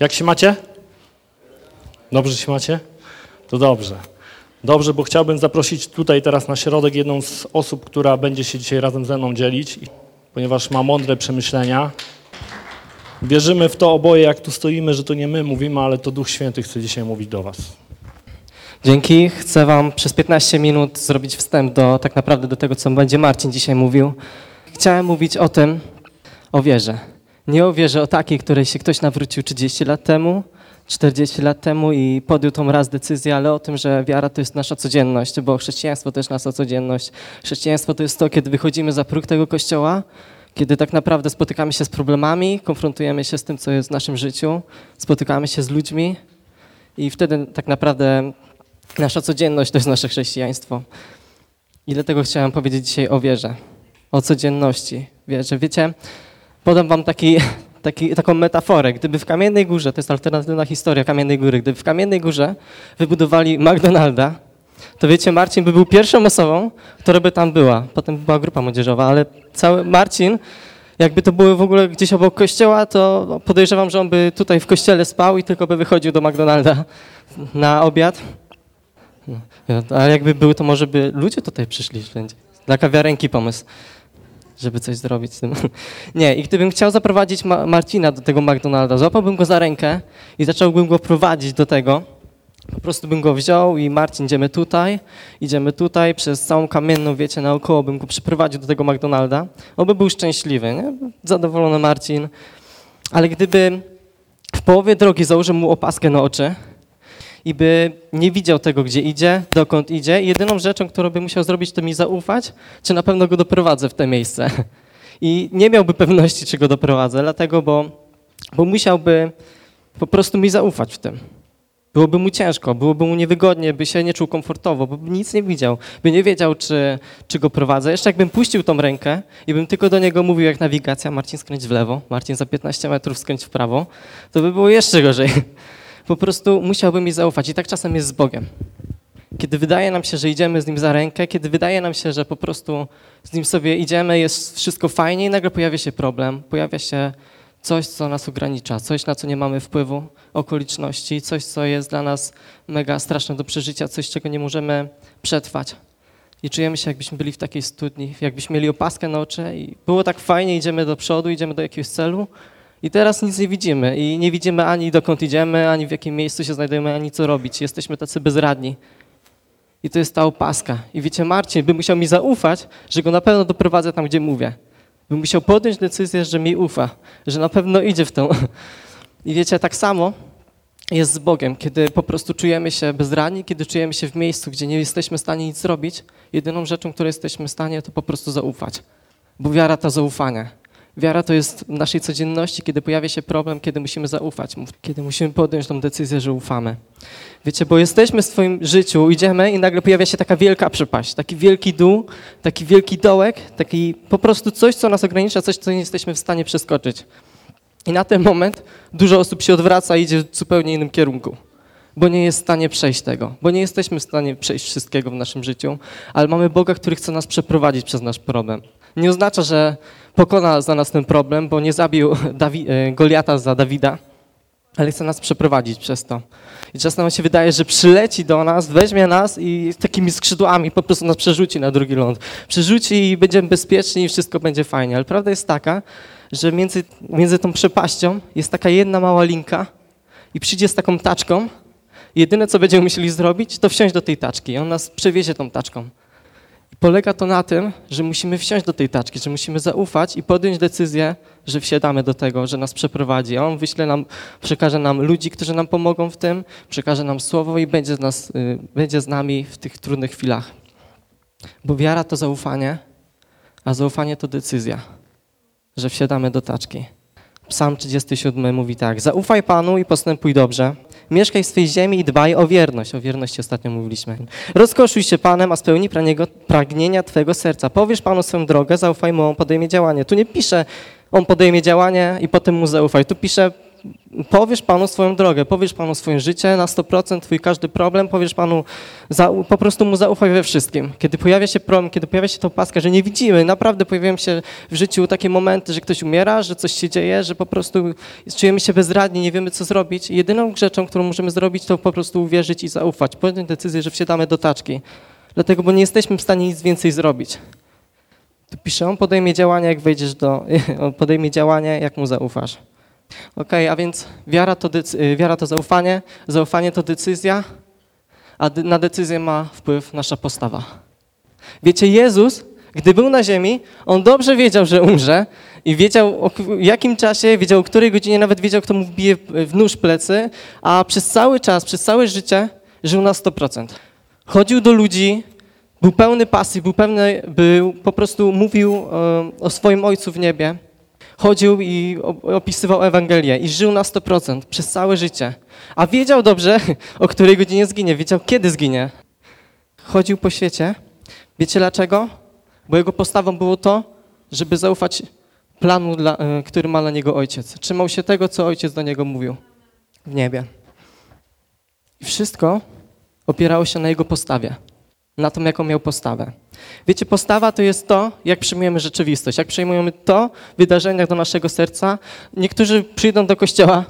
Jak się macie? Dobrze się macie? To dobrze. Dobrze, bo chciałbym zaprosić tutaj teraz na środek jedną z osób, która będzie się dzisiaj razem ze mną dzielić, ponieważ ma mądre przemyślenia. Wierzymy w to oboje, jak tu stoimy, że to nie my mówimy, ale to Duch Święty chce dzisiaj mówić do Was. Dzięki. Chcę Wam przez 15 minut zrobić wstęp do tak naprawdę do tego, co będzie Marcin dzisiaj mówił. Chciałem mówić o tym, o wierze. Nie o wierze o takiej, której się ktoś nawrócił 30 lat temu, 40 lat temu i podjął tą raz decyzję, ale o tym, że wiara to jest nasza codzienność, bo chrześcijaństwo to jest nasza codzienność. Chrześcijaństwo to jest to, kiedy wychodzimy za próg tego kościoła, kiedy tak naprawdę spotykamy się z problemami, konfrontujemy się z tym, co jest w naszym życiu, spotykamy się z ludźmi i wtedy tak naprawdę nasza codzienność to jest nasze chrześcijaństwo. I dlatego chciałem powiedzieć dzisiaj o wierze, o codzienności wierze. Wiecie, podam wam taki, taki, taką metaforę. Gdyby w Kamiennej Górze, to jest alternatywna historia Kamiennej Góry, gdyby w Kamiennej Górze wybudowali McDonalda, to wiecie, Marcin by był pierwszą osobą, która by tam była. Potem była grupa młodzieżowa, ale cały Marcin, jakby to było w ogóle gdzieś obok kościoła, to podejrzewam, że on by tutaj w kościele spał i tylko by wychodził do McDonalda na obiad. No, ale jakby były, to może by ludzie tutaj przyszli wszędzie. Dla kawiarenki pomysł, żeby coś zrobić z tym. Nie, i gdybym chciał zaprowadzić Ma Marcina do tego McDonalda, złapałbym go za rękę i zacząłbym go prowadzić do tego, po prostu bym go wziął i Marcin, idziemy tutaj, idziemy tutaj, przez całą kamienną, wiecie, naokoło bym go przyprowadził do tego McDonalda. On by był szczęśliwy, nie? Zadowolony Marcin. Ale gdyby w połowie drogi założył mu opaskę na oczy i by nie widział tego, gdzie idzie, dokąd idzie, jedyną rzeczą, którą by musiał zrobić, to mi zaufać, czy na pewno go doprowadzę w te miejsce. I nie miałby pewności, czy go doprowadzę, dlatego, bo, bo musiałby po prostu mi zaufać w tym. Byłoby mu ciężko, byłoby mu niewygodnie, by się nie czuł komfortowo, bo by nic nie widział, by nie wiedział, czy, czy go prowadzę. Jeszcze jakbym puścił tą rękę i bym tylko do niego mówił jak nawigacja, Marcin skręć w lewo, Marcin za 15 metrów skręć w prawo, to by było jeszcze gorzej. Po prostu musiałby mi zaufać i tak czasem jest z Bogiem. Kiedy wydaje nam się, że idziemy z Nim za rękę, kiedy wydaje nam się, że po prostu z Nim sobie idziemy, jest wszystko fajnie i nagle pojawia się problem, pojawia się coś, co nas ogranicza, coś, na co nie mamy wpływu, okoliczności, coś, co jest dla nas mega straszne do przeżycia, coś, czego nie możemy przetrwać. I czujemy się, jakbyśmy byli w takiej studni, jakbyśmy mieli opaskę na oczy i było tak fajnie, idziemy do przodu, idziemy do jakiegoś celu i teraz nic nie widzimy i nie widzimy ani dokąd idziemy, ani w jakim miejscu się znajdujemy, ani co robić. Jesteśmy tacy bezradni. I to jest ta opaska. I wiecie, Marcin by musiał mi zaufać, że go na pewno doprowadzę tam, gdzie mówię. By musiał podjąć decyzję, że mi ufa, że na pewno idzie w tą. I wiecie, tak samo jest z Bogiem, kiedy po prostu czujemy się bezradni, kiedy czujemy się w miejscu, gdzie nie jesteśmy w stanie nic zrobić, jedyną rzeczą, której jesteśmy w stanie, to po prostu zaufać. Bo wiara to zaufanie. Wiara to jest w naszej codzienności, kiedy pojawia się problem, kiedy musimy zaufać, kiedy musimy podjąć tą decyzję, że ufamy. Wiecie, bo jesteśmy w swoim życiu, idziemy i nagle pojawia się taka wielka przepaść, taki wielki dół, taki wielki dołek, taki po prostu coś, co nas ogranicza, coś, co nie jesteśmy w stanie przeskoczyć. I na ten moment dużo osób się odwraca i idzie w zupełnie innym kierunku, bo nie jest w stanie przejść tego, bo nie jesteśmy w stanie przejść wszystkiego w naszym życiu, ale mamy Boga, który chce nas przeprowadzić przez nasz problem. Nie oznacza, że pokona za nas ten problem, bo nie zabił Dawi e, Goliata za Dawida, ale chce nas przeprowadzić przez to. I czasem nam się wydaje, że przyleci do nas, weźmie nas i takimi skrzydłami po prostu nas przerzuci na drugi ląd. Przerzuci i będziemy bezpieczni i wszystko będzie fajnie. Ale prawda jest taka, że między, między tą przepaścią jest taka jedna mała linka i przyjdzie z taką taczką. Jedyne, co będziemy musieli zrobić, to wsiąść do tej taczki. On nas przewiezie tą taczką. Polega to na tym, że musimy wsiąść do tej taczki, że musimy zaufać i podjąć decyzję, że wsiadamy do tego, że nas przeprowadzi. On wyśle nam, przekaże nam ludzi, którzy nam pomogą w tym, przekaże nam słowo i będzie z, nas, y, będzie z nami w tych trudnych chwilach. Bo wiara to zaufanie, a zaufanie to decyzja, że wsiadamy do taczki. Psalm 37 mówi tak: Zaufaj Panu i postępuj dobrze. Mieszkaj w swej ziemi i dbaj o wierność. O wierności ostatnio mówiliśmy. Rozkoszuj się Panem, a spełni pragnienia Twojego serca. Powiesz Panu swoją drogę, zaufaj Mu, on podejmie działanie. Tu nie pisze, on podejmie działanie i potem Mu zaufaj. Tu pisze, Powiesz Panu swoją drogę, powiesz Panu swoje życie na 100%, twój każdy problem, powiesz Panu, za, po prostu Mu zaufaj we wszystkim. Kiedy pojawia się problem, kiedy pojawia się ta opaska, że nie widzimy, naprawdę pojawiają się w życiu takie momenty, że ktoś umiera, że coś się dzieje, że po prostu czujemy się bezradni, nie wiemy co zrobić. Jedyną rzeczą, którą możemy zrobić, to po prostu uwierzyć i zaufać, podjąć decyzję, że wsiadamy do taczki. Dlatego, bo nie jesteśmy w stanie nic więcej zrobić. Tu pisze, on podejmie działania, jak wejdziesz do, on podejmie działania, jak mu zaufasz. Okej, a więc wiara to, y, wiara to zaufanie, zaufanie to decyzja, a na decyzję ma wpływ nasza postawa. Wiecie, Jezus, gdy był na ziemi, on dobrze wiedział, że umrze i wiedział o jakim czasie, wiedział o której godzinie, nawet wiedział, kto mu wbije w nóż plecy, a przez cały czas, przez całe życie żył na 100%. Chodził do ludzi, był pełny pasji, był pełny, był, po prostu mówił e, o swoim Ojcu w niebie. Chodził i opisywał Ewangelię i żył na 100% przez całe życie. A wiedział dobrze, o której godzinie zginie, wiedział kiedy zginie. Chodził po świecie. Wiecie dlaczego? Bo jego postawą było to, żeby zaufać planu, dla, e, który ma dla niego ojciec. Trzymał się tego, co ojciec do niego mówił w niebie. I wszystko opierało się na jego postawie, na tym, jaką miał postawę. Wiecie, postawa to jest to, jak przyjmujemy rzeczywistość, jak przyjmujemy to w wydarzeniach do naszego serca. Niektórzy przyjdą do kościoła.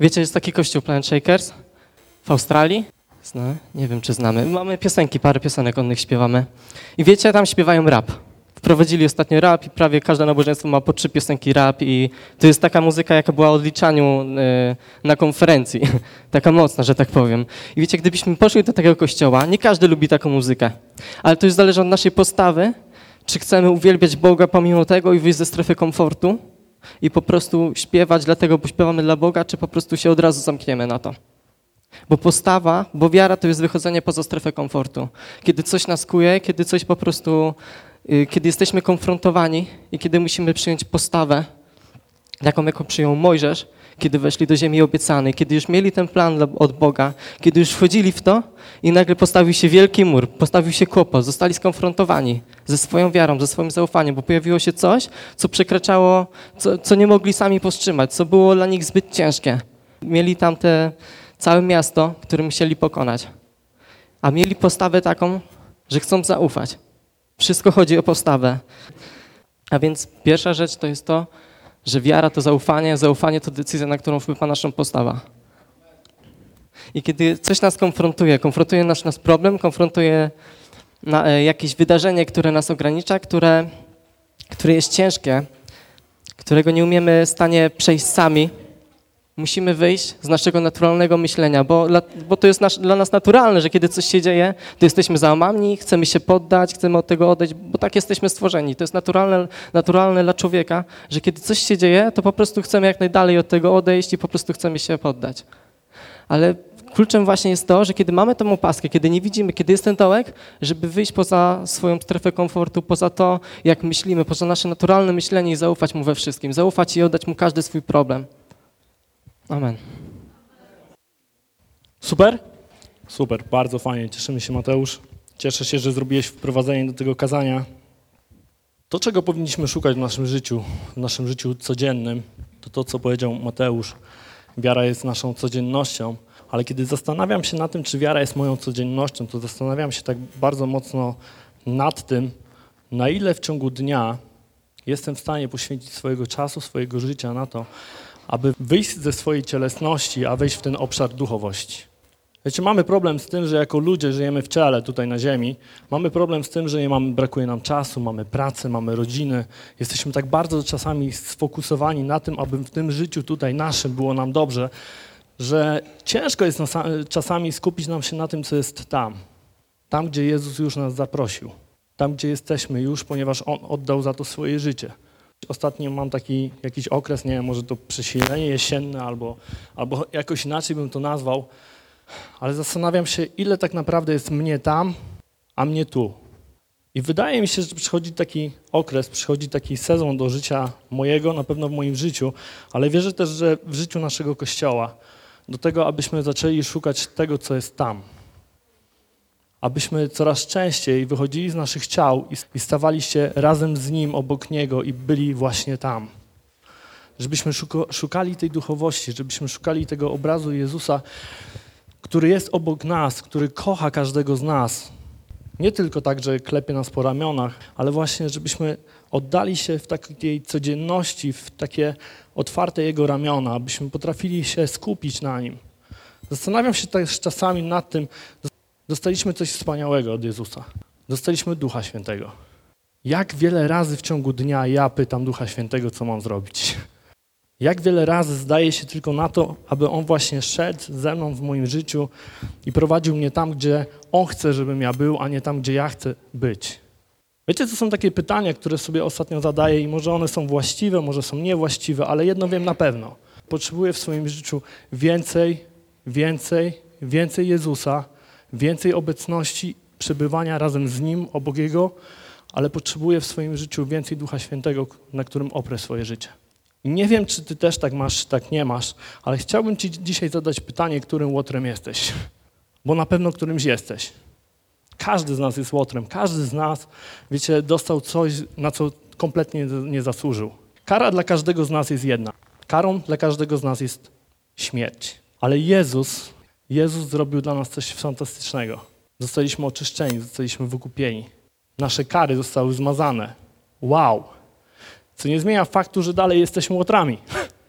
Wiecie, jest taki kościół Planet Shakers w Australii. Zna? Nie wiem, czy znamy. Mamy piosenki, parę piosenek od nich śpiewamy. I wiecie, tam śpiewają rap. Wprowadzili ostatnio rap i prawie każde nabożeństwo ma po trzy piosenki rap i to jest taka muzyka, jaka była odliczaniu y, na konferencji. taka mocna, że tak powiem. I wiecie, gdybyśmy poszli do takiego kościoła, nie każdy lubi taką muzykę, ale to już zależy od naszej postawy, czy chcemy uwielbiać Boga pomimo tego i wyjść ze strefy komfortu i po prostu śpiewać dlatego, bo śpiewamy dla Boga, czy po prostu się od razu zamkniemy na to. Bo postawa, bo wiara to jest wychodzenie poza strefę komfortu. Kiedy coś nas kuje, kiedy coś po prostu, y, kiedy jesteśmy konfrontowani i kiedy musimy przyjąć postawę, taką jaką przyjął Mojżesz, kiedy weszli do ziemi obiecanej, kiedy już mieli ten plan od Boga, kiedy już wchodzili w to i nagle postawił się wielki mur, postawił się kłopot, zostali skonfrontowani ze swoją wiarą, ze swoim zaufaniem, bo pojawiło się coś, co przekraczało, co, co nie mogli sami powstrzymać, co było dla nich zbyt ciężkie. Mieli tam te całe miasto, które musieli pokonać, a mieli postawę taką, że chcą zaufać. Wszystko chodzi o postawę. A więc pierwsza rzecz to jest to, że wiara to zaufanie, zaufanie to decyzja, na którą wpływa nasza postawa. I kiedy coś nas konfrontuje, konfrontuje nasz, nasz problem, konfrontuje na, e, jakieś wydarzenie, które nas ogranicza, które, które jest ciężkie, którego nie umiemy w stanie przejść sami, musimy wyjść z naszego naturalnego myślenia, bo, bo to jest nasz, dla nas naturalne, że kiedy coś się dzieje, to jesteśmy załamani, chcemy się poddać, chcemy od tego odejść, bo tak jesteśmy stworzeni. To jest naturalne, naturalne dla człowieka, że kiedy coś się dzieje, to po prostu chcemy jak najdalej od tego odejść i po prostu chcemy się poddać. Ale kluczem właśnie jest to, że kiedy mamy tą opaskę, kiedy nie widzimy, kiedy jest ten dołek, żeby wyjść poza swoją strefę komfortu, poza to, jak myślimy, poza nasze naturalne myślenie i zaufać Mu we wszystkim. Zaufać i oddać Mu każdy swój problem. Amen. Super? Super, bardzo fajnie. Cieszymy się, Mateusz. Cieszę się, że zrobiłeś wprowadzenie do tego kazania. To, czego powinniśmy szukać w naszym życiu, w naszym życiu codziennym, to to, co powiedział Mateusz. Wiara jest naszą codziennością, ale kiedy zastanawiam się nad tym, czy wiara jest moją codziennością, to zastanawiam się tak bardzo mocno nad tym, na ile w ciągu dnia jestem w stanie poświęcić swojego czasu, swojego życia na to, aby wyjść ze swojej cielesności, a wejść w ten obszar duchowości. Wiecie, mamy problem z tym, że jako ludzie żyjemy w ciele tutaj na ziemi. Mamy problem z tym, że nie mamy, brakuje nam czasu, mamy pracę, mamy rodziny. Jesteśmy tak bardzo czasami sfokusowani na tym, aby w tym życiu tutaj naszym było nam dobrze, że ciężko jest czasami skupić nam się na tym, co jest tam. Tam, gdzie Jezus już nas zaprosił. Tam, gdzie jesteśmy już, ponieważ On oddał za to swoje życie. Ostatnio mam taki jakiś okres, nie wiem, może to przesilenie jesienne albo, albo jakoś inaczej bym to nazwał, ale zastanawiam się, ile tak naprawdę jest mnie tam, a mnie tu. I wydaje mi się, że przychodzi taki okres, przychodzi taki sezon do życia mojego, na pewno w moim życiu, ale wierzę też, że w życiu naszego Kościoła, do tego, abyśmy zaczęli szukać tego, co jest tam. Abyśmy coraz częściej wychodzili z naszych ciał i- stawali się razem z Nim, obok Niego i byli właśnie tam. żebyśmy szukali tej duchowości, żebyśmy szukali tego obrazu Jezusa, który jest obok nas, który kocha każdego z nas. Nie tylko tak, że klepie nas po ramionach, ale właśnie, żebyśmy oddali się w takiej codzienności, w takie otwarte Jego ramiona, abyśmy potrafili się skupić na Nim. Zastanawiam się też czasami nad tym, dostaliśmy coś wspaniałego od Jezusa. Dostaliśmy Ducha Świętego. Jak wiele razy w ciągu dnia ja pytam Ducha Świętego, co mam zrobić? Jak wiele razy zdaje się tylko na to, aby On właśnie szedł ze mną w moim życiu i prowadził mnie tam, gdzie On chce, żebym ja był, a nie tam, gdzie ja chcę być. Wiecie, to są takie pytania, które sobie ostatnio zadaję i może one są właściwe, może są niewłaściwe, ale jedno wiem na pewno. Potrzebuję w swoim życiu więcej, więcej, więcej Jezusa, więcej obecności, przebywania razem z Nim, obok Jego, ale potrzebuję w swoim życiu więcej Ducha Świętego, na którym oprę swoje życie. Nie wiem, czy ty też tak masz, czy tak nie masz, ale chciałbym ci dzisiaj zadać pytanie, którym łotrem jesteś. Bo na pewno którymś jesteś. Każdy z nas jest łotrem, każdy z nas, wiecie, dostał coś, na co kompletnie nie zasłużył. Kara dla każdego z nas jest jedna. Karą dla każdego z nas jest śmierć. Ale Jezus, Jezus zrobił dla nas coś fantastycznego. Zostaliśmy oczyszczeni, zostaliśmy wykupieni. Nasze kary zostały zmazane. Wow! Co nie zmienia faktu, że dalej jesteśmy łotrami.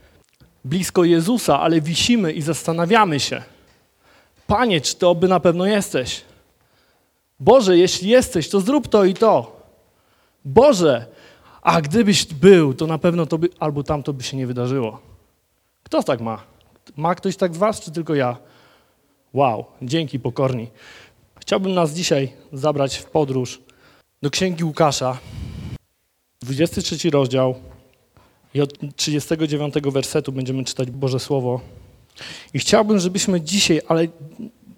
Blisko Jezusa, ale wisimy i zastanawiamy się. Panie, czy to oby na pewno jesteś? Boże, jeśli jesteś, to zrób to i to. Boże, a gdybyś był, to na pewno to by, albo tamto by się nie wydarzyło. Kto tak ma? Ma ktoś tak z was, czy tylko ja? Wow, dzięki pokorni. Chciałbym nas dzisiaj zabrać w podróż do Księgi Łukasza, 23 rozdział i od 39 wersetu będziemy czytać Boże Słowo. I chciałbym, żebyśmy dzisiaj, ale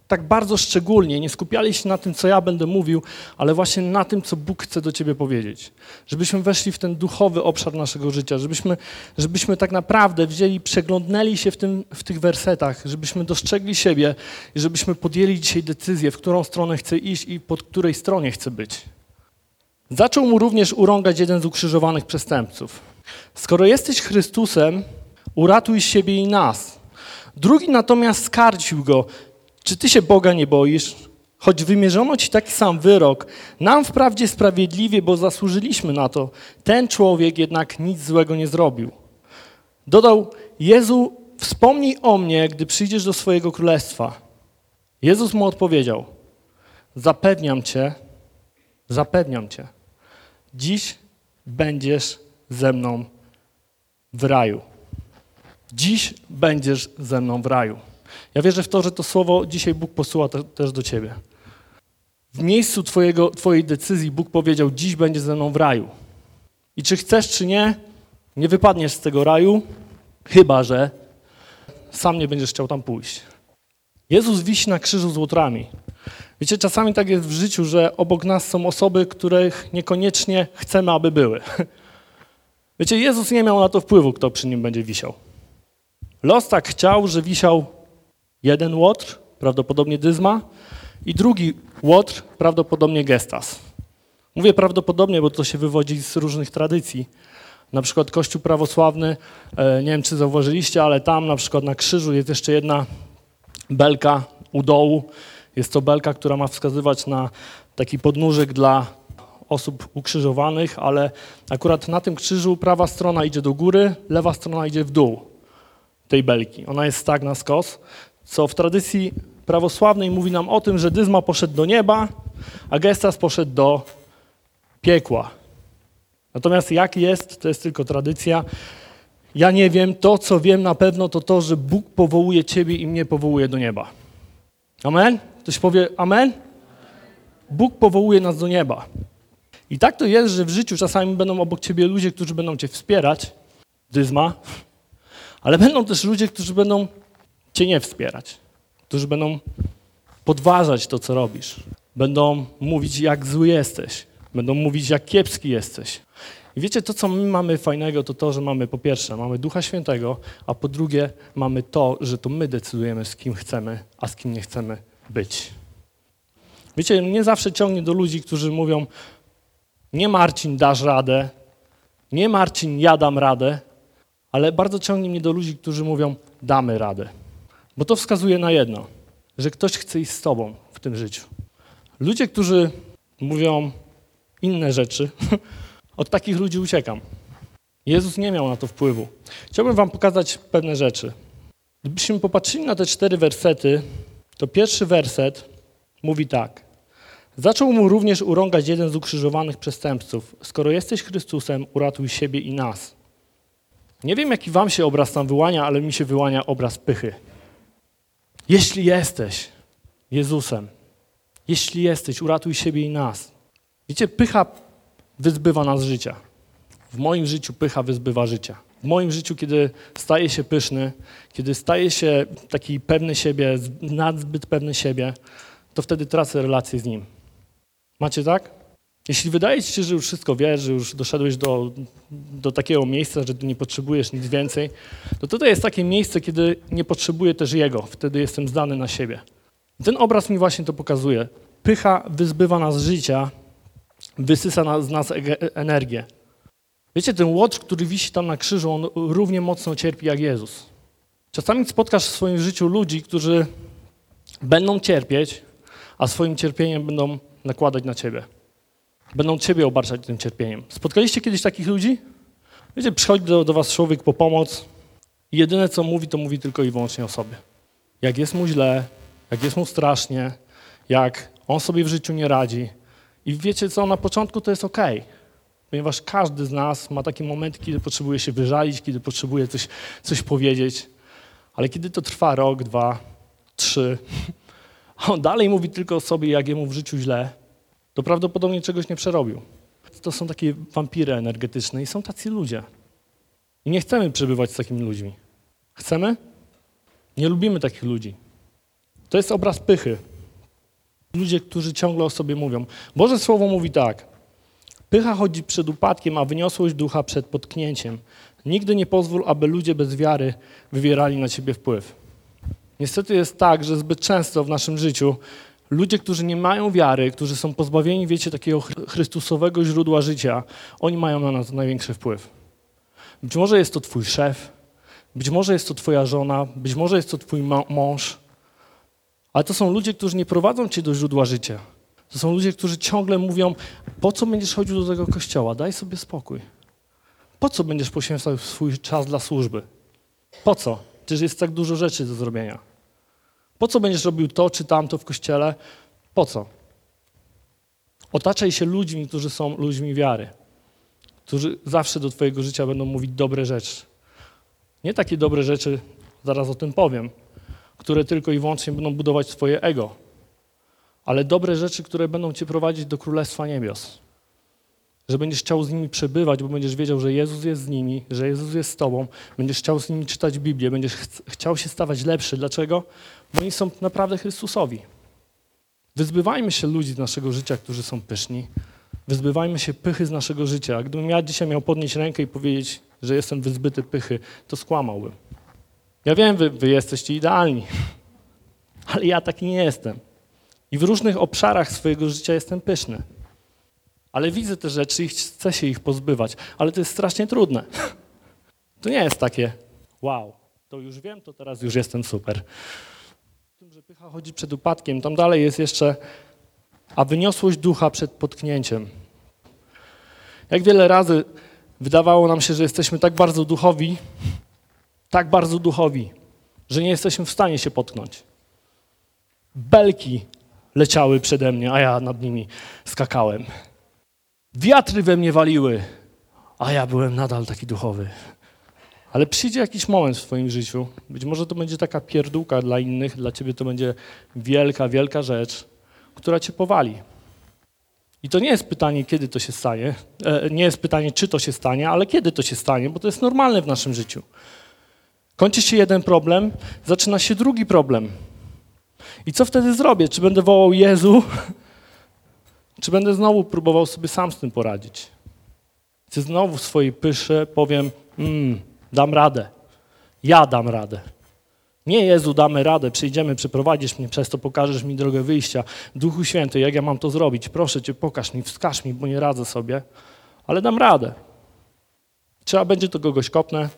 tak bardzo szczególnie, nie skupiali się na tym, co ja będę mówił, ale właśnie na tym, co Bóg chce do Ciebie powiedzieć. Żebyśmy weszli w ten duchowy obszar naszego życia, żebyśmy, żebyśmy tak naprawdę wzięli, przeglądnęli się w, tym, w tych wersetach, żebyśmy dostrzegli siebie i żebyśmy podjęli dzisiaj decyzję, w którą stronę chcę iść i pod której stronie chcę być. Zaczął mu również urągać jeden z ukrzyżowanych przestępców. Skoro jesteś Chrystusem, uratuj siebie i nas. Drugi natomiast skarcił go, czy ty się Boga nie boisz? Choć wymierzono ci taki sam wyrok, nam wprawdzie sprawiedliwie, bo zasłużyliśmy na to, ten człowiek jednak nic złego nie zrobił. Dodał, Jezu, wspomnij o mnie, gdy przyjdziesz do swojego królestwa. Jezus mu odpowiedział, zapewniam cię, zapewniam cię, dziś będziesz ze mną w raju. Dziś będziesz ze mną w raju. Ja wierzę w to, że to słowo dzisiaj Bóg posyła te, też do ciebie. W miejscu twojego, twojej decyzji Bóg powiedział, dziś będziesz ze mną w raju. I czy chcesz, czy nie, nie wypadniesz z tego raju, chyba że sam nie będziesz chciał tam pójść. Jezus wisi na krzyżu z łotrami. Wiecie, czasami tak jest w życiu, że obok nas są osoby, których niekoniecznie chcemy, aby były. Wiecie, Jezus nie miał na to wpływu, kto przy nim będzie wisiał. Los tak chciał, że wisiał jeden łotr, prawdopodobnie Dyzma, i drugi łotr, prawdopodobnie Gestas. Mówię prawdopodobnie, bo to się wywodzi z różnych tradycji. Na przykład Kościół prawosławny, e, nie wiem czy zauważyliście, ale tam na przykład na krzyżu jest jeszcze jedna belka u dołu. Jest to belka, która ma wskazywać na taki podnóżek dla osób ukrzyżowanych, ale akurat na tym krzyżu prawa strona idzie do góry, lewa strona idzie w dół tej belki. Ona jest tak na skos, co w tradycji prawosławnej mówi nam o tym, że Dyzma poszedł do nieba, a Gestas poszedł do piekła. Natomiast jak jest, to jest tylko tradycja. Ja nie wiem, to co wiem na pewno to to, że Bóg powołuje ciebie i mnie powołuje do nieba. Amen? Ktoś powie amen? Bóg powołuje nas do nieba. I tak to jest, że w życiu czasami będą obok ciebie ludzie, którzy będą cię wspierać, dyzma, ale będą też ludzie, którzy będą cię nie wspierać, którzy będą podważać to, co robisz. Będą mówić, jak zły jesteś. Będą mówić, jak kiepski jesteś. I wiecie, to, co my mamy fajnego, to to, że mamy po pierwsze, mamy Ducha Świętego, a po drugie, mamy to, że to my decydujemy, z kim chcemy, a z kim nie chcemy być. Wiecie, mnie zawsze ciągnie do ludzi, którzy mówią, nie Marcin, dasz radę, nie Marcin, ja dam radę, ale bardzo ciągnie mnie do ludzi, którzy mówią, damy radę. Bo to wskazuje na jedno, że ktoś chce iść z tobą w tym życiu. Ludzie, którzy mówią inne rzeczy, od takich ludzi uciekam. Jezus nie miał na to wpływu. Chciałbym wam pokazać pewne rzeczy. Gdybyśmy popatrzyli na te cztery wersety, to pierwszy werset mówi tak. Zaczął mu również urągać jeden z ukrzyżowanych przestępców. Skoro jesteś Chrystusem, uratuj siebie i nas. Nie wiem, jaki wam się obraz tam wyłania, ale mi się wyłania obraz pychy. Jeśli jesteś Jezusem, jeśli jesteś, uratuj siebie i nas. Wiecie, pycha wyzbywa nas życia. W moim życiu pycha wyzbywa życia. W moim życiu, kiedy staję się pyszny, kiedy staję się taki pewny siebie, nadzbyt pewny siebie, to wtedy tracę relację z Nim. Macie tak? Jeśli wydaje ci się, że już wszystko wiesz, że już doszedłeś do, do takiego miejsca, że nie potrzebujesz nic więcej, to tutaj jest takie miejsce, kiedy nie potrzebuję też Jego. Wtedy jestem zdany na siebie. Ten obraz mi właśnie to pokazuje. Pycha wyzbywa nas życia, wysysa z nas energię. Wiecie, ten łotr, który wisi tam na krzyżu, on równie mocno cierpi jak Jezus. Czasami spotkasz w swoim życiu ludzi, którzy będą cierpieć, a swoim cierpieniem będą nakładać na ciebie. Będą ciebie obarczać tym cierpieniem. Spotkaliście kiedyś takich ludzi? Wiecie, przychodzi do, do was człowiek po pomoc i jedyne co mówi, to mówi tylko i wyłącznie o sobie. Jak jest mu źle, jak jest mu strasznie, jak on sobie w życiu nie radzi. I wiecie co, na początku to jest okej, ponieważ każdy z nas ma takie momenty, kiedy potrzebuje się wyżalić, kiedy potrzebuje coś, coś powiedzieć. Ale kiedy to trwa rok, dwa, trzy, on dalej mówi tylko o sobie, jak jemu w życiu źle, to prawdopodobnie czegoś nie przerobił. To są takie wampiry energetyczne i są tacy ludzie. I nie chcemy przebywać z takimi ludźmi. Chcemy? Nie lubimy takich ludzi. To jest obraz pychy. Ludzie, którzy ciągle o sobie mówią. Boże Słowo mówi tak. Pycha chodzi przed upadkiem, a wyniosłość ducha przed potknięciem. Nigdy nie pozwól, aby ludzie bez wiary wywierali na ciebie wpływ. Niestety jest tak, że zbyt często w naszym życiu ludzie, którzy nie mają wiary, którzy są pozbawieni, wiecie, takiego chry- chrystusowego źródła życia, oni mają na nas największy wpływ. Być może jest to twój szef, być może jest to twoja żona, być może jest to twój mąż, ale to są ludzie, którzy nie prowadzą cię do źródła życia. To są ludzie, którzy ciągle mówią, po co będziesz chodził do tego kościoła? Daj sobie spokój. Po co będziesz poświęcał swój czas dla służby? Po co? Przecież jest tak dużo rzeczy do zrobienia. Po co będziesz robił to czy tamto w kościele? Po co? Otaczaj się ludźmi, którzy są ludźmi wiary, którzy zawsze do Twojego życia będą mówić dobre rzeczy. Nie takie dobre rzeczy, zaraz o tym powiem, które tylko i wyłącznie będą budować Twoje ego, ale dobre rzeczy, które będą Cię prowadzić do Królestwa Niebios. Że będziesz chciał z nimi przebywać, bo będziesz wiedział, że Jezus jest z nimi, że Jezus jest z Tobą, będziesz chciał z nimi czytać Biblię, będziesz ch- chciał się stawać lepszy. Dlaczego? Bo oni są naprawdę Chrystusowi. Wyzbywajmy się ludzi z naszego życia, którzy są pyszni. Wyzbywajmy się pychy z naszego życia. Gdybym ja dzisiaj miał podnieść rękę i powiedzieć, że jestem wyzbyty pychy, to skłamałbym. Ja wiem, wy, wy jesteście idealni, ale ja taki nie jestem. I w różnych obszarach swojego życia jestem pyszny. Ale widzę te rzeczy i chcę się ich pozbywać. Ale to jest strasznie trudne. To nie jest takie, wow, to już wiem, to teraz już jestem super. Pycha chodzi przed upadkiem, tam dalej jest jeszcze, a wyniosłość ducha przed potknięciem. Jak wiele razy wydawało nam się, że jesteśmy tak bardzo duchowi, tak bardzo duchowi, że nie jesteśmy w stanie się potknąć. Belki leciały przede mnie, a ja nad nimi skakałem. Wiatry we mnie waliły, a ja byłem nadal taki duchowy. Ale przyjdzie jakiś moment w Twoim życiu, być może to będzie taka pierdółka dla innych, dla Ciebie to będzie wielka, wielka rzecz, która Cię powali. I to nie jest pytanie, kiedy to się stanie, e, nie jest pytanie, czy to się stanie, ale kiedy to się stanie, bo to jest normalne w naszym życiu. Kończy się jeden problem, zaczyna się drugi problem. I co wtedy zrobię? Czy będę wołał Jezu, czy będę znowu próbował sobie sam z tym poradzić? Czy znowu w swojej pysze powiem, mm, dam radę, ja dam radę. Nie Jezu, damy radę, przyjdziemy, przeprowadzisz mnie przez to, pokażesz mi drogę wyjścia. Duchu Święty, jak ja mam to zrobić? Proszę Cię, pokaż mi, wskaż mi, bo nie radzę sobie, ale dam radę. Trzeba będzie to kogoś kopnę,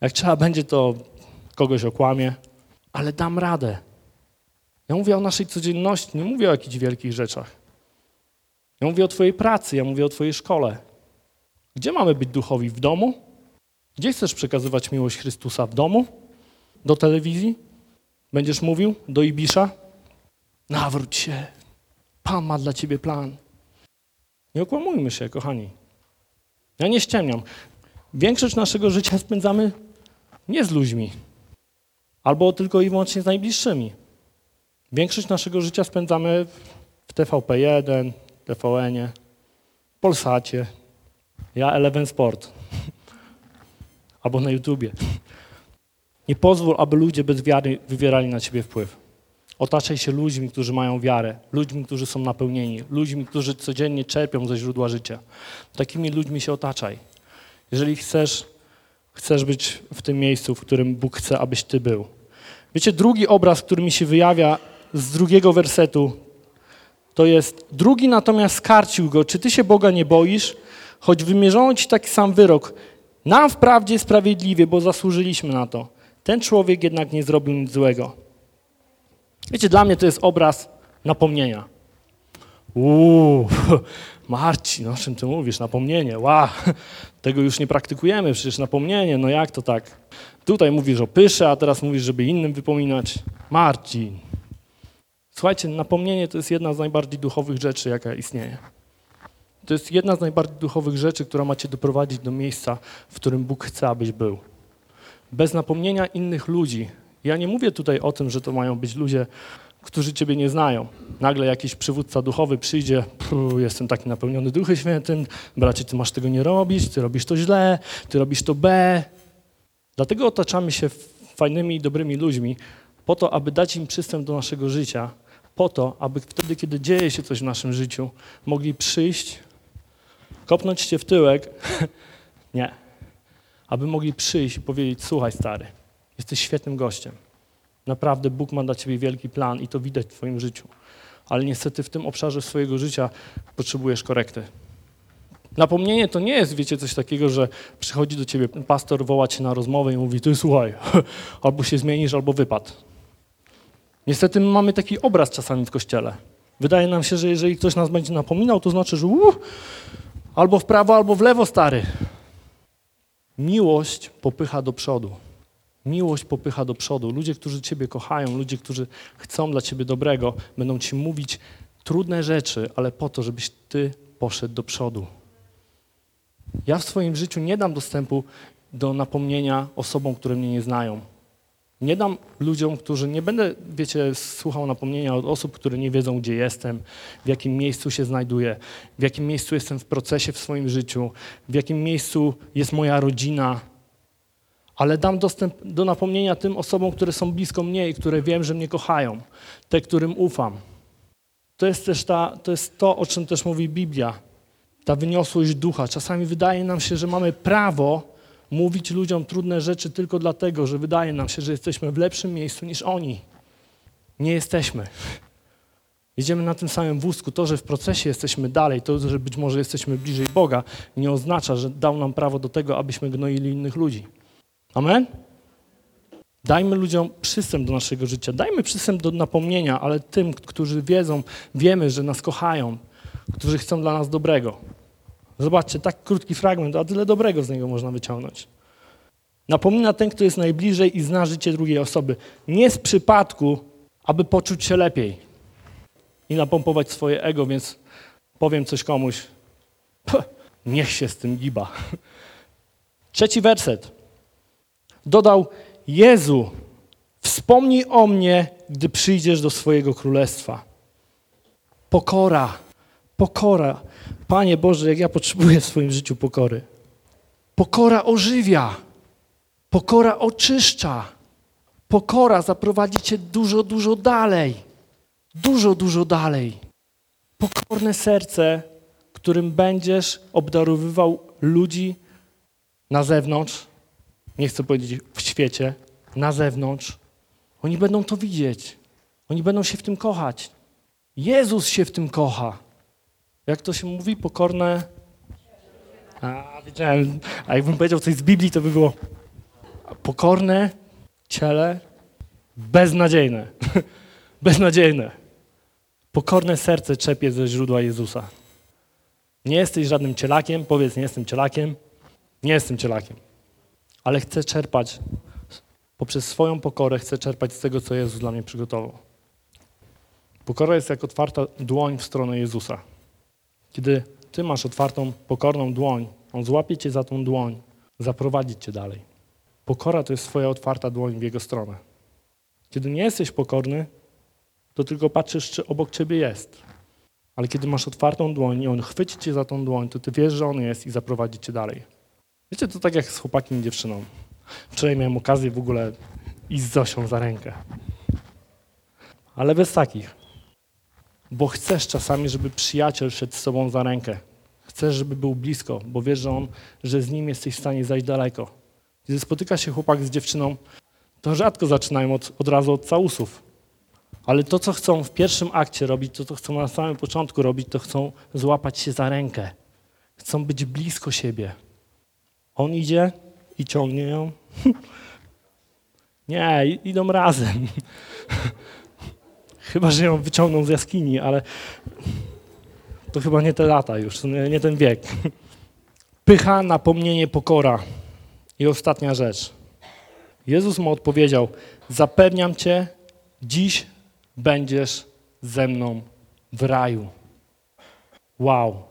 Jak trzeba będzie, to kogoś okłamie, ale dam radę. Ja mówię o naszej codzienności, nie mówię o jakichś wielkich rzeczach. Ja mówię o Twojej pracy, ja mówię o Twojej szkole. Gdzie mamy być duchowi? W domu? Gdzie chcesz przekazywać miłość Chrystusa? W domu? Do telewizji? Będziesz mówił? Do Ibisza? Nawróć się. Pan ma dla ciebie plan. Nie okłamujmy się, kochani. Ja nie ściemniam. Większość naszego życia spędzamy nie z ludźmi, albo tylko i wyłącznie z najbliższymi. Większość naszego życia spędzamy w TVP1, TVN-ie, Polsacie, ja Eleven Sport, albo na YouTubie. Nie pozwól, aby ludzie bez wiary wywierali na ciebie wpływ. Otaczaj się ludźmi, którzy mają wiarę, ludźmi, którzy są napełnieni, ludźmi, którzy codziennie czerpią ze źródła życia. Takimi ludźmi się otaczaj. Jeżeli chcesz, chcesz być w tym miejscu, w którym Bóg chce, abyś ty był. Wiecie, drugi obraz, który mi się wyjawia z drugiego wersetu, to jest drugi natomiast skarcił go, czy ty się Boga nie boisz, choć wymierzono ci taki sam wyrok. Nam wprawdzie sprawiedliwie, bo zasłużyliśmy na to. Ten człowiek jednak nie zrobił nic złego. Wiecie, dla mnie to jest obraz napomnienia. Uuu, Marcin, o czym ty mówisz? Napomnienie, wow, tego już nie praktykujemy, przecież napomnienie, no jak to tak? Tutaj mówisz o pysze, a teraz mówisz, żeby innym wypominać. Marcin. Słuchajcie, napomnienie to jest jedna z najbardziej duchowych rzeczy, jaka istnieje. To jest jedna z najbardziej duchowych rzeczy, która ma cię doprowadzić do miejsca, w którym Bóg chce, abyś był. Bez napomnienia innych ludzi. Ja nie mówię tutaj o tym, że to mają być ludzie, którzy ciebie nie znają. Nagle jakiś przywódca duchowy przyjdzie, "Puh, jestem taki napełniony Duchem Świętym, bracie, ty masz tego nie robić, ty robisz to źle, ty robisz to B. Dlatego otaczamy się fajnymi i dobrymi ludźmi, po to, aby dać im przystęp do naszego życia, po to, aby wtedy, kiedy dzieje się coś w naszym życiu, mogli przyjść, kopnąć cię w tyłek, nie, aby mogli przyjść i powiedzieć, słuchaj stary, jesteś świetnym gościem. Naprawdę Bóg ma dla ciebie wielki plan i to widać w twoim życiu. Ale niestety w tym obszarze swojego życia potrzebujesz korekty. Napomnienie to nie jest, wiecie, coś takiego, że przychodzi do ciebie pastor, woła cię na rozmowę i mówi, ty słuchaj, albo się zmienisz, albo wypad. Niestety my mamy taki obraz czasami w kościele. Wydaje nam się, że jeżeli ktoś nas będzie napominał, to znaczy, że uh, albo w prawo, albo w lewo, stary. Miłość popycha do przodu. Miłość popycha do przodu. Ludzie, którzy Ciebie kochają, ludzie, którzy chcą dla Ciebie dobrego, będą Ci mówić trudne rzeczy, ale po to, żebyś Ty poszedł do przodu. Ja w swoim życiu nie dam dostępu do napomnienia osobom, które mnie nie znają. Nie dam ludziom, którzy nie będę, wiecie, słuchał napomnienia od osób, które nie wiedzą, gdzie jestem, w jakim miejscu się znajduję, w jakim miejscu jestem w procesie w swoim życiu, w jakim miejscu jest moja rodzina, ale dam dostęp do napomnienia tym osobom, które są blisko mnie i które wiem, że mnie kochają, te, którym ufam. To jest też ta, to, jest to, o czym też mówi Biblia, ta wyniosłość ducha. Czasami wydaje nam się, że mamy prawo mówić ludziom trudne rzeczy tylko dlatego, że wydaje nam się, że jesteśmy w lepszym miejscu niż oni. Nie jesteśmy. Jedziemy na tym samym wózku. To, że w procesie jesteśmy dalej, to, że być może jesteśmy bliżej Boga, nie oznacza, że dał nam prawo do tego, abyśmy gnoili innych ludzi. Amen? Dajmy ludziom przystęp do naszego życia. Dajmy przystęp do napomnienia, ale tym, którzy wiedzą, wiemy, że nas kochają, którzy chcą dla nas dobrego. Zobaczcie, tak krótki fragment, a tyle dobrego z niego można wyciągnąć. Napomina ten, kto jest najbliżej i zna życie drugiej osoby. Nie z przypadku, aby poczuć się lepiej i napompować swoje ego, więc powiem coś komuś. Niech się z tym giba. Trzeci werset. Dodał, Jezu, wspomnij o mnie, gdy przyjdziesz do swojego królestwa. Pokora, pokora. Panie Boże, jak ja potrzebuję w swoim życiu pokory. Pokora ożywia, pokora oczyszcza, pokora zaprowadzi cię dużo, dużo dalej. Dużo, dużo dalej. Pokorne serce, którym będziesz obdarowywał ludzi na zewnątrz, nie chcę powiedzieć w świecie, na zewnątrz. Oni będą to widzieć. Oni będą się w tym kochać. Jezus się w tym kocha. Jak to się mówi? Pokorne. A, wiedziałem. A jakbym powiedział coś z Biblii, to by było. Pokorne ciele, beznadziejne. beznadziejne. Pokorne serce czepie ze źródła Jezusa. Nie jesteś żadnym cielakiem, powiedz, nie jestem cielakiem. Nie jestem cielakiem. Ale chcę czerpać, poprzez swoją pokorę chcę czerpać z tego, co Jezus dla mnie przygotował. Pokora jest jak otwarta dłoń w stronę Jezusa. Kiedy ty masz otwartą, pokorną dłoń, On złapie cię za tą dłoń, zaprowadzi cię dalej. Pokora to jest twoja otwarta dłoń w Jego stronę. Kiedy nie jesteś pokorny, to tylko patrzysz, czy obok ciebie jest. Ale kiedy masz otwartą dłoń i On chwyci cię za tą dłoń, to ty wiesz, że On jest i zaprowadzi cię dalej. Wiecie, to tak jak z chłopakiem i dziewczyną. Wczoraj miałem okazję w ogóle iść z Zosią za rękę. Ale bez takich. Bo chcesz czasami, żeby przyjaciel szedł z tobą za rękę. Chcesz, żeby był blisko, bo wiesz, że, on, że z nim jesteś w stanie zajść daleko. Kiedy spotyka się chłopak z dziewczyną, to rzadko zaczynają od, od razu od całusów. Ale to, co chcą w pierwszym akcie robić, to, co chcą na samym początku robić, to chcą złapać się za rękę. Chcą być blisko siebie. On idzie i ciągnie ją. Nie, idą razem. Chyba, że ją wyciągną z jaskini, ale to chyba nie te lata już, nie, nie ten wiek. Pycha, napomnienie, pokora. I ostatnia rzecz. Jezus mu odpowiedział: Zapewniam cię, dziś będziesz ze mną w raju. Wow.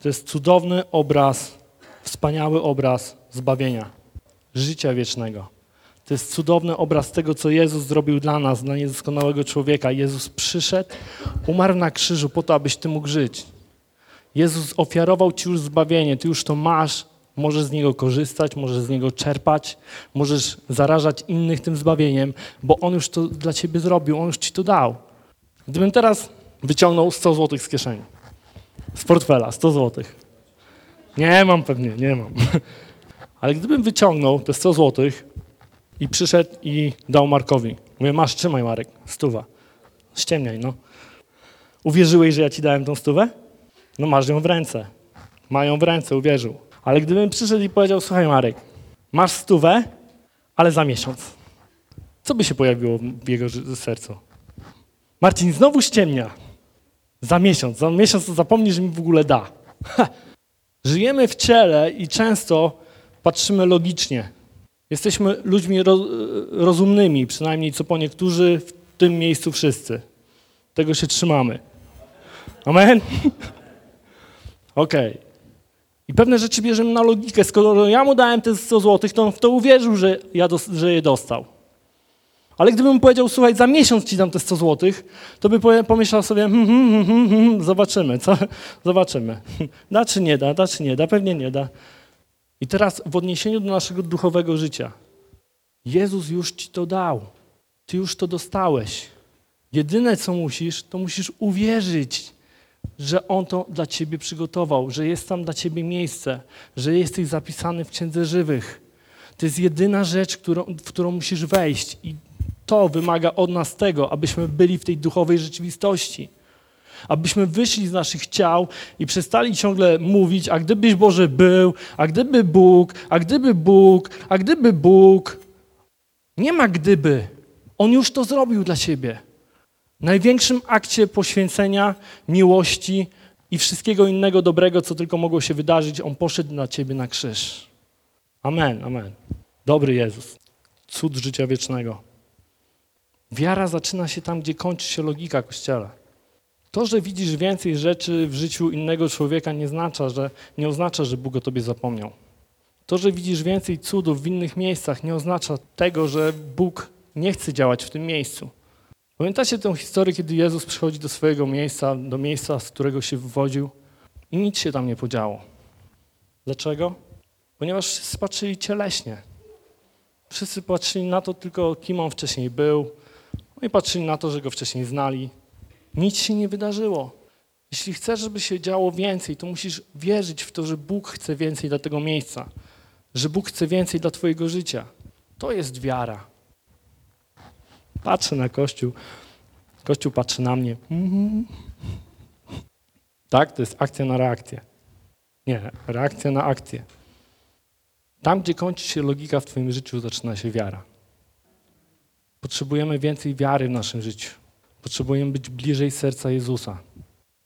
To jest cudowny obraz, wspaniały obraz zbawienia, życia wiecznego. To jest cudowny obraz tego, co Jezus zrobił dla nas, dla niedoskonałego człowieka. Jezus przyszedł, umarł na krzyżu po to, abyś ty mógł żyć. Jezus ofiarował ci już zbawienie, ty już to masz, możesz z niego korzystać, możesz z niego czerpać, możesz zarażać innych tym zbawieniem, bo on już to dla ciebie zrobił, on już ci to dał. Gdybym teraz wyciągnął 100 złotych z kieszeni, z portfela, 100 złotych. Nie mam pewnie, nie mam. Ale gdybym wyciągnął te 100 złotych i przyszedł i dał Markowi. Mówię, masz, trzymaj Marek, stuwa. Ściemniaj, no. Uwierzyłeś, że ja ci dałem tą stówę? No masz ją w ręce. Mają w ręce, uwierzył. Ale gdybym przyszedł i powiedział, słuchaj Marek, masz stówę, ale za miesiąc. Co by się pojawiło w jego sercu? Marcin znowu ściemnia. Za miesiąc. Za miesiąc to zapomni, że mi w ogóle da. Ha. Żyjemy w ciele i często patrzymy logicznie. Jesteśmy ludźmi ro, rozumnymi, przynajmniej co po niektórzy, w tym miejscu wszyscy. Tego się trzymamy. Amen? Okej. I pewne rzeczy bierzemy na logikę. Skoro ja mu dałem te 100 złotych, to on w to uwierzył, że, ja że je dostał. Ale gdybym powiedział, słuchaj, za miesiąc ci dam te 100 złotych, to by pomyślał sobie, hmm, hmm, hmm, zobaczymy, co? Zobaczymy. Da czy nie da, da czy nie da, pewnie nie da. I teraz w odniesieniu do naszego duchowego życia. Jezus już ci to dał. Ty już to dostałeś. Jedyne, co musisz, to musisz uwierzyć, że On to dla ciebie przygotował, że jest tam dla ciebie miejsce, że jesteś zapisany w Księdze Żywych. To jest jedyna rzecz, którą, w którą musisz wejść i to wymaga od nas tego, abyśmy byli w tej duchowej rzeczywistości. Abyśmy wyszli z naszych ciał i przestali ciągle mówić, a gdybyś Boże był, a gdyby Bóg, a gdyby Bóg, a gdyby Bóg. Nie ma gdyby. On już to zrobił dla ciebie. W największym akcie poświęcenia, miłości i wszystkiego innego dobrego, co tylko mogło się wydarzyć, On poszedł na ciebie na krzyż. Amen, amen. Dobry Jezus. Cud życia wiecznego. Wiara zaczyna się tam, gdzie kończy się logika Kościoła. To, że widzisz więcej rzeczy w życiu innego człowieka, nie oznacza, że, nie oznacza, że Bóg o tobie zapomniał. To, że widzisz więcej cudów w innych miejscach, nie oznacza tego, że Bóg nie chce działać w tym miejscu. Pamiętacie tę historię, kiedy Jezus przychodzi do swojego miejsca, do miejsca, z którego się wywodził i nic się tam nie podziało. Dlaczego? Ponieważ wszyscy patrzyli cieleśnie. Wszyscy patrzyli na to tylko, kim on wcześniej był. No i patrzyli na to, że go wcześniej znali. Nic się nie wydarzyło. Jeśli chcesz, żeby się działo więcej, to musisz wierzyć w to, że Bóg chce więcej dla tego miejsca. Że Bóg chce więcej dla twojego życia. To jest wiara. Patrzę na Kościół. Kościół patrzy na mnie. Mhm. Tak, to jest akcja na reakcję. Nie, reakcja na akcję. Tam, gdzie kończy się logika w Twoim życiu, zaczyna się wiara. Potrzebujemy więcej wiary w naszym życiu. Potrzebujemy być bliżej serca Jezusa.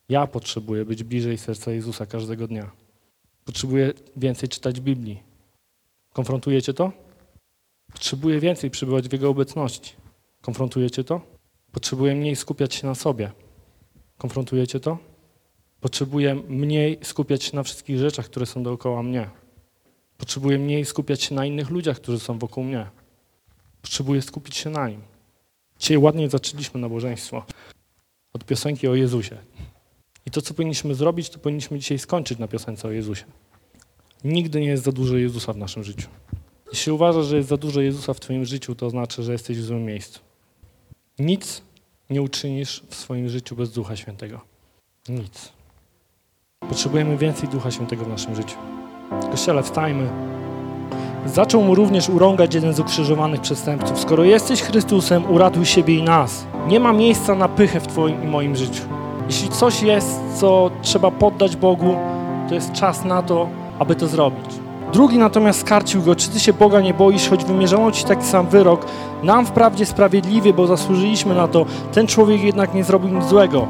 Ja potrzebuję być bliżej serca Jezusa każdego dnia. Potrzebuję więcej czytać Biblii. Konfrontujecie to? Potrzebuję więcej przybywać w Jego obecności. Konfrontujecie to? Potrzebuję mniej skupiać się na sobie. Konfrontujecie to? Potrzebuję mniej skupiać się na wszystkich rzeczach, które są dookoła mnie. Potrzebuję mniej skupiać się na innych ludziach, którzy są wokół mnie. Potrzebuję skupić się na nim. Dzisiaj ładnie zaczęliśmy nabożeństwo od piosenki o Jezusie. I to, co powinniśmy zrobić, to powinniśmy dzisiaj skończyć na piosence o Jezusie. Nigdy nie jest za dużo Jezusa w naszym życiu. Jeśli uważasz, że jest za dużo Jezusa w Twoim życiu, to znaczy, że jesteś w złym miejscu. Nic nie uczynisz w swoim życiu bez Ducha Świętego. Nic. Potrzebujemy więcej Ducha Świętego w naszym życiu. Kościele, wstajmy. Zaczął mu również urągać jeden z ukrzyżowanych przestępców. Skoro jesteś Chrystusem, uratuj siebie i nas. Nie ma miejsca na pychę w Twoim i moim życiu. Jeśli coś jest, co trzeba poddać Bogu, to jest czas na to, aby to zrobić. Drugi natomiast skarcił go, czy ty się Boga nie boisz, choć wymierzono ci taki sam wyrok, nam wprawdzie sprawiedliwie, bo zasłużyliśmy na to, ten człowiek jednak nie zrobił nic złego.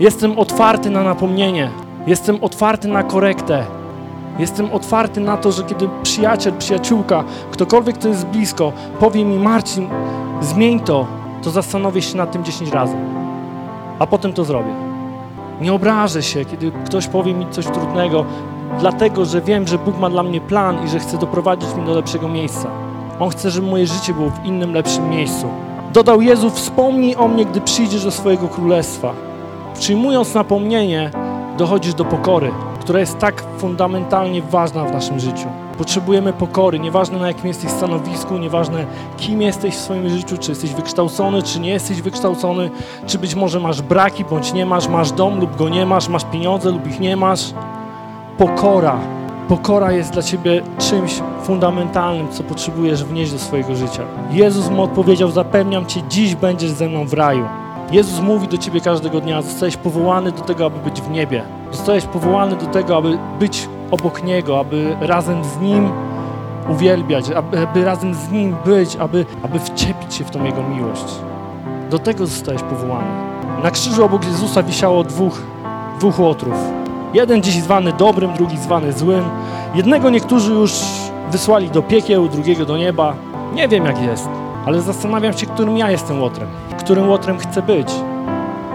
Jestem otwarty na napomnienie, jestem otwarty na korektę, jestem otwarty na to, że kiedy przyjaciel, przyjaciółka, ktokolwiek, kto jest blisko, powie mi Marcin, zmień to, to zastanowię się nad tym 10 razy, a potem to zrobię. Nie obrażę się, kiedy ktoś powie mi coś trudnego, dlatego że wiem, że Bóg ma dla mnie plan i że chce doprowadzić mnie do lepszego miejsca. On chce, żeby moje życie było w innym, lepszym miejscu. Dodał Jezu, wspomnij o mnie, gdy przyjdziesz do swojego królestwa. Przyjmując napomnienie, dochodzisz do pokory, która jest tak fundamentalnie ważna w naszym życiu. Potrzebujemy pokory, nieważne na jakim jesteś stanowisku, nieważne kim jesteś w swoim życiu, czy jesteś wykształcony, czy nie jesteś wykształcony, czy być może masz braki, bądź nie masz, masz dom lub go nie masz, masz pieniądze lub ich nie masz. Pokora. Pokora jest dla ciebie czymś fundamentalnym, co potrzebujesz wnieść do swojego życia. Jezus mu odpowiedział: Zapewniam cię, dziś będziesz ze mną w raju. Jezus mówi do ciebie każdego dnia: Zostałeś powołany do tego, aby być w niebie. Zostałeś powołany do tego, aby być obok Niego, aby razem z Nim uwielbiać, aby, aby razem z Nim być, aby, aby wczepić się w tą Jego miłość. Do tego zostałeś powołany. Na krzyżu obok Jezusa wisiało dwóch, dwóch łotrów. Jeden dziś zwany dobrym, drugi zwany złym. Jednego niektórzy już wysłali do piekieł, drugiego do nieba. Nie wiem jak jest, ale zastanawiam się, którym ja jestem łotrem. Którym łotrem chcę być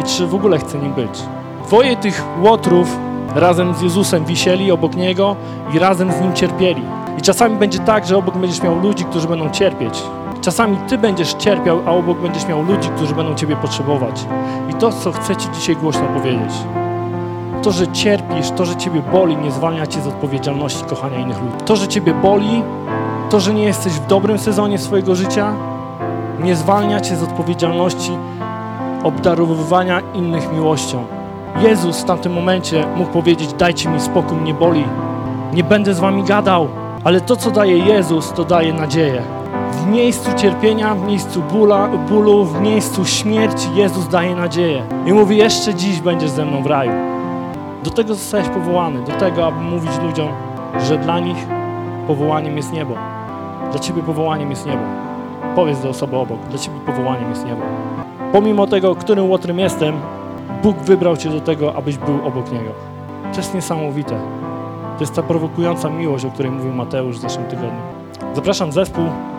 i czy w ogóle chcę nim być. Dwoje tych łotrów razem z Jezusem wisieli obok Niego i razem z Nim cierpieli. I czasami będzie tak, że obok będziesz miał ludzi, którzy będą cierpieć. Czasami Ty będziesz cierpiał, a obok będziesz miał ludzi, którzy będą Ciebie potrzebować. I to, co chcę Ci dzisiaj głośno powiedzieć. To, że cierpisz, to, że Ciebie boli, nie zwalnia Cię z odpowiedzialności kochania innych ludzi. To, że Ciebie boli, to, że nie jesteś w dobrym sezonie swojego życia, nie zwalnia Cię z odpowiedzialności obdarowywania innych miłością. Jezus w tamtym momencie mógł powiedzieć: Dajcie mi spokój, mnie boli, nie będę z Wami gadał. Ale to, co daje Jezus, to daje nadzieję. W miejscu cierpienia, w miejscu bóla, bólu, w miejscu śmierci Jezus daje nadzieję. I mówi: Jeszcze dziś będziesz ze mną w raju. Do tego zostałeś powołany, do tego, aby mówić ludziom, że dla nich powołaniem jest niebo. Dla ciebie powołaniem jest niebo. Powiedz do osoby obok, dla ciebie powołaniem jest niebo. Pomimo tego, którym łotrem jestem, Bóg wybrał cię do tego, abyś był obok Niego. To jest niesamowite. To jest ta prowokująca miłość, o której mówił Mateusz w zeszłym tygodniu. Zapraszam zespół